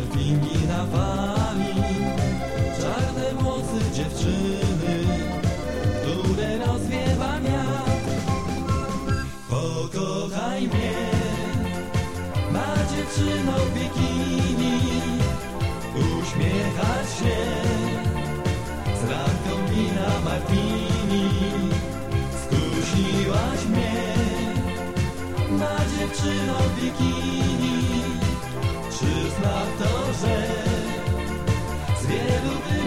surfingi na fali, czarne włosy dziewczyny, które rozwiewa wiatr. Pokochaj mnie, ma dziewczyno bikini. Z wielu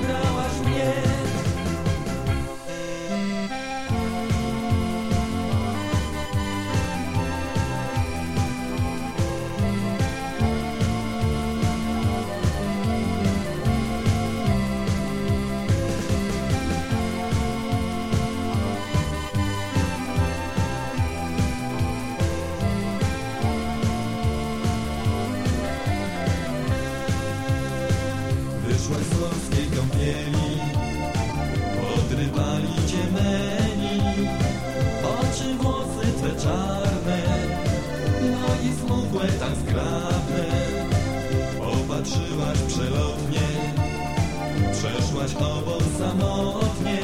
kąpieli Podrywali cię meni Oczy, włosy twe czarne Nogi smukłe, tak zgrabne. Popatrzyłaś przelotnie Przeszłaś obok samotnie.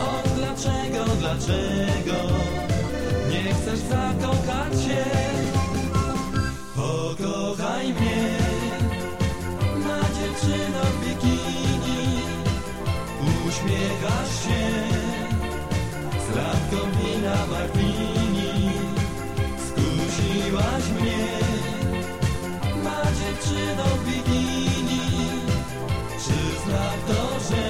O dlaczego, dlaczego Nie chcesz zakochać się? Pokochaj mnie bikini Uśmiechasz się. Z lampką wina martini Skusiłaś mnie. Na dziewczyno w bikini. Przyznam to, że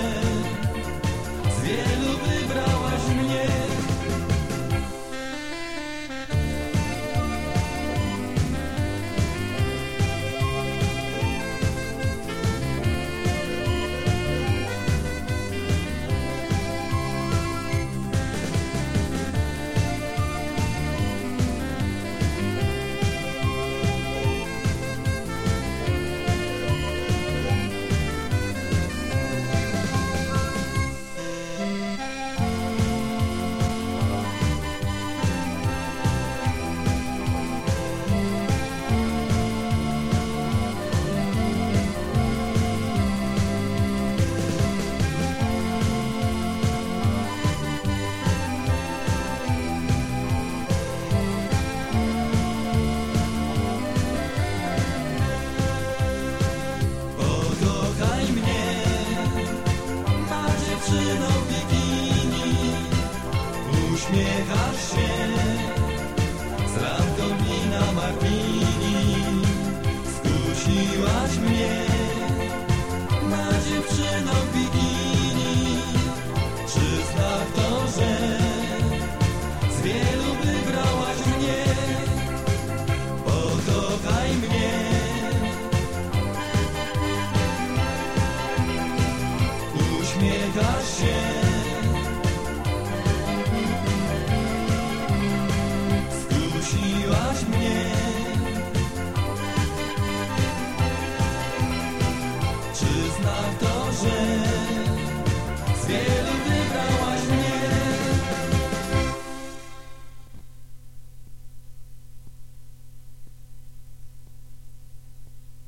uśmiechasz